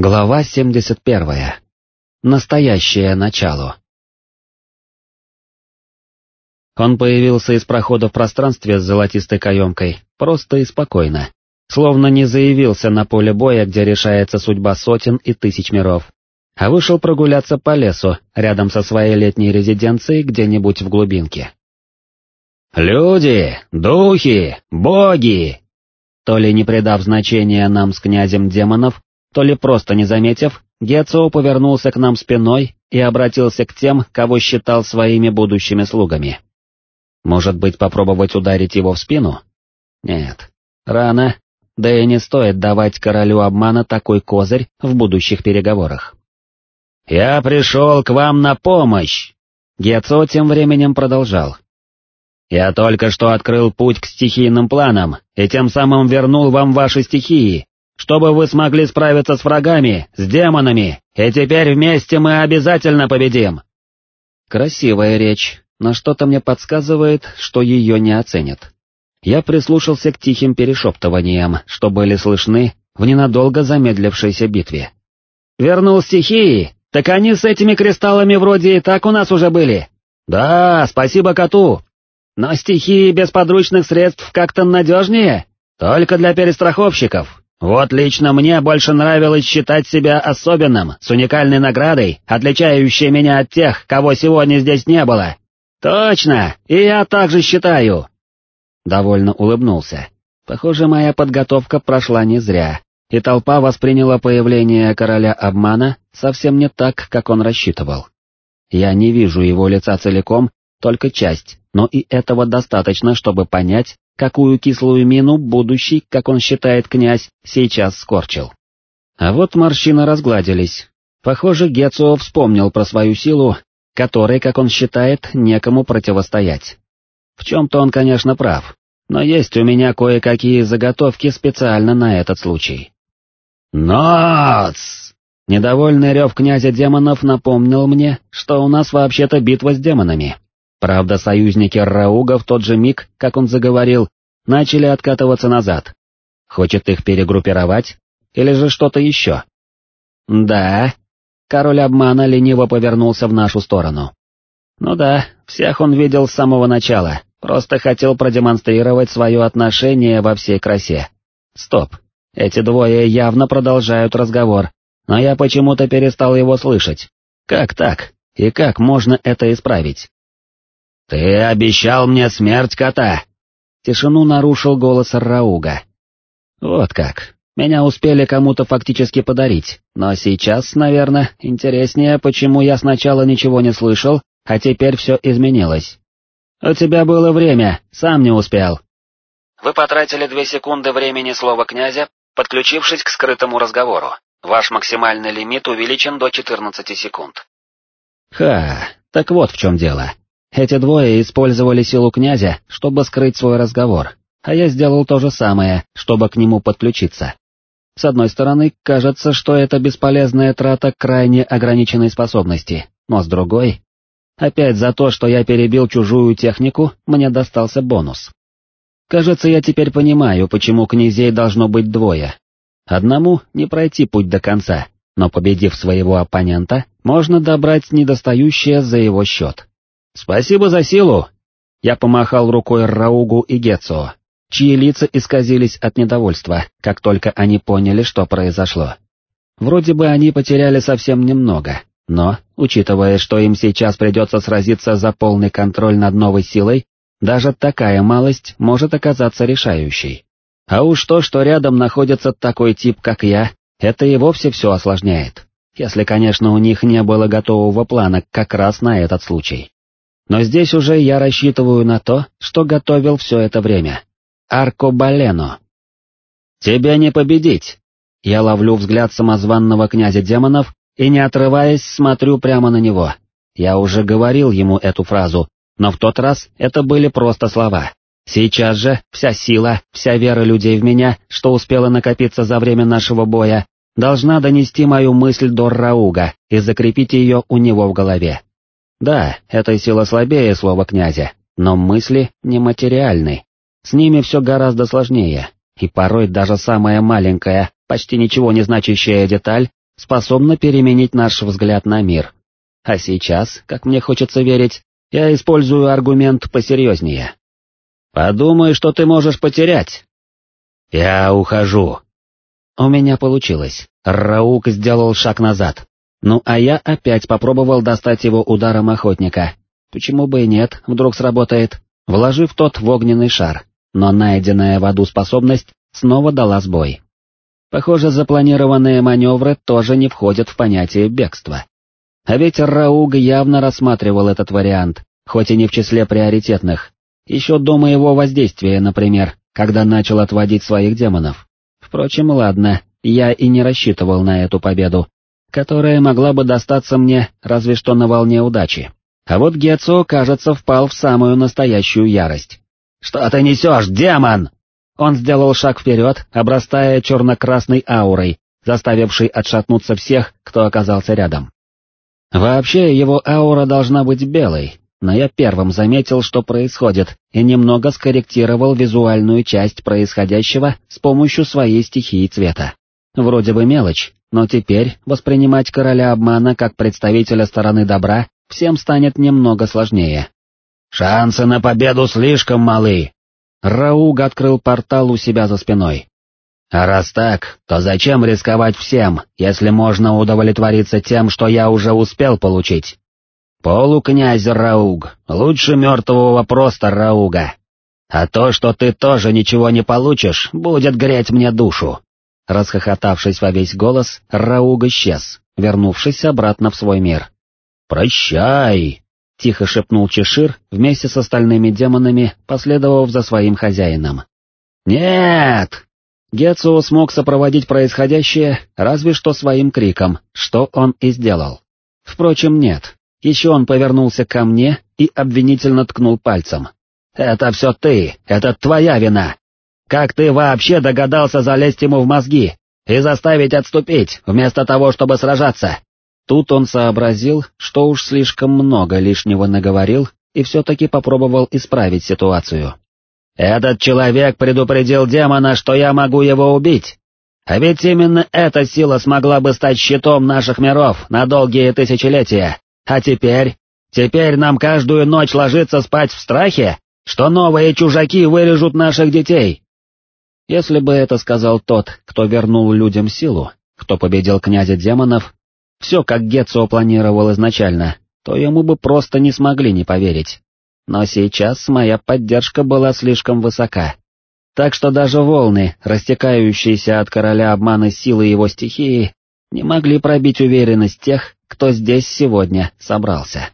Глава 71. Настоящее начало. Он появился из прохода в пространстве с золотистой каемкой, просто и спокойно, словно не заявился на поле боя, где решается судьба сотен и тысяч миров, а вышел прогуляться по лесу, рядом со своей летней резиденцией где-нибудь в глубинке. «Люди, духи, боги!» То ли не придав значения нам с князем демонов, то ли просто не заметив, Гецио повернулся к нам спиной и обратился к тем, кого считал своими будущими слугами. Может быть, попробовать ударить его в спину? Нет, рано, да и не стоит давать королю обмана такой козырь в будущих переговорах. «Я пришел к вам на помощь!» Гецо тем временем продолжал. «Я только что открыл путь к стихийным планам и тем самым вернул вам ваши стихии, чтобы вы смогли справиться с врагами, с демонами, и теперь вместе мы обязательно победим!» Красивая речь, но что-то мне подсказывает, что ее не оценят. Я прислушался к тихим перешептываниям, что были слышны в ненадолго замедлившейся битве. «Вернул стихии? Так они с этими кристаллами вроде и так у нас уже были. Да, спасибо коту. Но стихии без подручных средств как-то надежнее, только для перестраховщиков, вот лично мне больше нравилось считать себя особенным, с уникальной наградой, отличающей меня от тех, кого сегодня здесь не было. Точно, и я также считаю. Довольно улыбнулся. Похоже, моя подготовка прошла не зря, и толпа восприняла появление короля обмана совсем не так, как он рассчитывал. Я не вижу его лица целиком, только часть, но и этого достаточно, чтобы понять, какую кислую мину будущий, как он считает князь, сейчас скорчил. А вот морщины разгладились. Похоже, Гецио вспомнил про свою силу, которой, как он считает, некому противостоять. В чем-то он, конечно, прав, но есть у меня кое-какие заготовки специально на этот случай. «Ноц!» Недовольный рев князя демонов напомнил мне, что у нас вообще-то битва с демонами. Правда, союзники Рауга в тот же миг, как он заговорил, начали откатываться назад. Хочет их перегруппировать? Или же что-то еще? Да. Король обмана лениво повернулся в нашу сторону. Ну да, всех он видел с самого начала, просто хотел продемонстрировать свое отношение во всей красе. Стоп, эти двое явно продолжают разговор, но я почему-то перестал его слышать. Как так? И как можно это исправить? «Ты обещал мне смерть кота!» Тишину нарушил голос Рауга. «Вот как. Меня успели кому-то фактически подарить, но сейчас, наверное, интереснее, почему я сначала ничего не слышал, а теперь все изменилось. У тебя было время, сам не успел». Вы потратили две секунды времени слова князя, подключившись к скрытому разговору. Ваш максимальный лимит увеличен до 14 секунд. Ха, так вот в чем дело. Эти двое использовали силу князя, чтобы скрыть свой разговор, а я сделал то же самое, чтобы к нему подключиться. С одной стороны, кажется, что это бесполезная трата крайне ограниченной способности, но с другой... Опять за то, что я перебил чужую технику, мне достался бонус. Кажется, я теперь понимаю, почему князей должно быть двое. Одному не пройти путь до конца, но победив своего оппонента, можно добрать недостающее за его счет. «Спасибо за силу!» Я помахал рукой Раугу и Гетсо, чьи лица исказились от недовольства, как только они поняли, что произошло. Вроде бы они потеряли совсем немного, но, учитывая, что им сейчас придется сразиться за полный контроль над новой силой, даже такая малость может оказаться решающей. А уж то, что рядом находится такой тип, как я, это и вовсе все осложняет, если, конечно, у них не было готового плана как раз на этот случай. Но здесь уже я рассчитываю на то, что готовил все это время. Аркобалено. «Тебя не победить!» Я ловлю взгляд самозванного князя демонов и, не отрываясь, смотрю прямо на него. Я уже говорил ему эту фразу, но в тот раз это были просто слова. Сейчас же вся сила, вся вера людей в меня, что успела накопиться за время нашего боя, должна донести мою мысль до Рауга и закрепить ее у него в голове. Да, эта сила слабее слова князя, но мысли нематериальны. С ними все гораздо сложнее, и порой даже самая маленькая, почти ничего не значащая деталь способна переменить наш взгляд на мир. А сейчас, как мне хочется верить, я использую аргумент посерьезнее. Подумай, что ты можешь потерять. Я ухожу. У меня получилось. Раук сделал шаг назад. Ну а я опять попробовал достать его ударом охотника. Почему бы и нет, вдруг сработает, вложив тот в огненный шар, но найденная в аду способность снова дала сбой. Похоже, запланированные маневры тоже не входят в понятие бегства. А ведь Рауг явно рассматривал этот вариант, хоть и не в числе приоритетных, еще до моего воздействия, например, когда начал отводить своих демонов. Впрочем, ладно, я и не рассчитывал на эту победу, которая могла бы достаться мне разве что на волне удачи. А вот Гецо, кажется, впал в самую настоящую ярость. «Что ты несешь, демон?» Он сделал шаг вперед, обрастая черно-красной аурой, заставившей отшатнуться всех, кто оказался рядом. Вообще, его аура должна быть белой, но я первым заметил, что происходит, и немного скорректировал визуальную часть происходящего с помощью своей стихии цвета. Вроде бы мелочь, но теперь воспринимать короля обмана как представителя стороны добра всем станет немного сложнее. «Шансы на победу слишком малы!» Рауг открыл портал у себя за спиной. «А раз так, то зачем рисковать всем, если можно удовлетвориться тем, что я уже успел получить?» «Полукнязь Рауг, лучше мертвого просто Рауга. А то, что ты тоже ничего не получишь, будет греть мне душу». Расхохотавшись во весь голос, Рауг исчез, вернувшись обратно в свой мир. «Прощай!» — тихо шепнул Чешир вместе с остальными демонами, последовав за своим хозяином. «Нет!» Гетсуо смог сопроводить происходящее разве что своим криком, что он и сделал. Впрочем, нет. Еще он повернулся ко мне и обвинительно ткнул пальцем. «Это все ты, это твоя вина! Как ты вообще догадался залезть ему в мозги и заставить отступить, вместо того, чтобы сражаться?» Тут он сообразил, что уж слишком много лишнего наговорил и все-таки попробовал исправить ситуацию. «Этот человек предупредил демона, что я могу его убить. А ведь именно эта сила смогла бы стать щитом наших миров на долгие тысячелетия. А теперь... Теперь нам каждую ночь ложиться спать в страхе, что новые чужаки вырежут наших детей, если бы это сказал тот, кто вернул людям силу, кто победил князя демонов, все как Гетцо планировал изначально, то ему бы просто не смогли не поверить. Но сейчас моя поддержка была слишком высока. Так что даже волны, растекающиеся от короля обмана силы его стихии, не могли пробить уверенность тех, кто здесь сегодня собрался.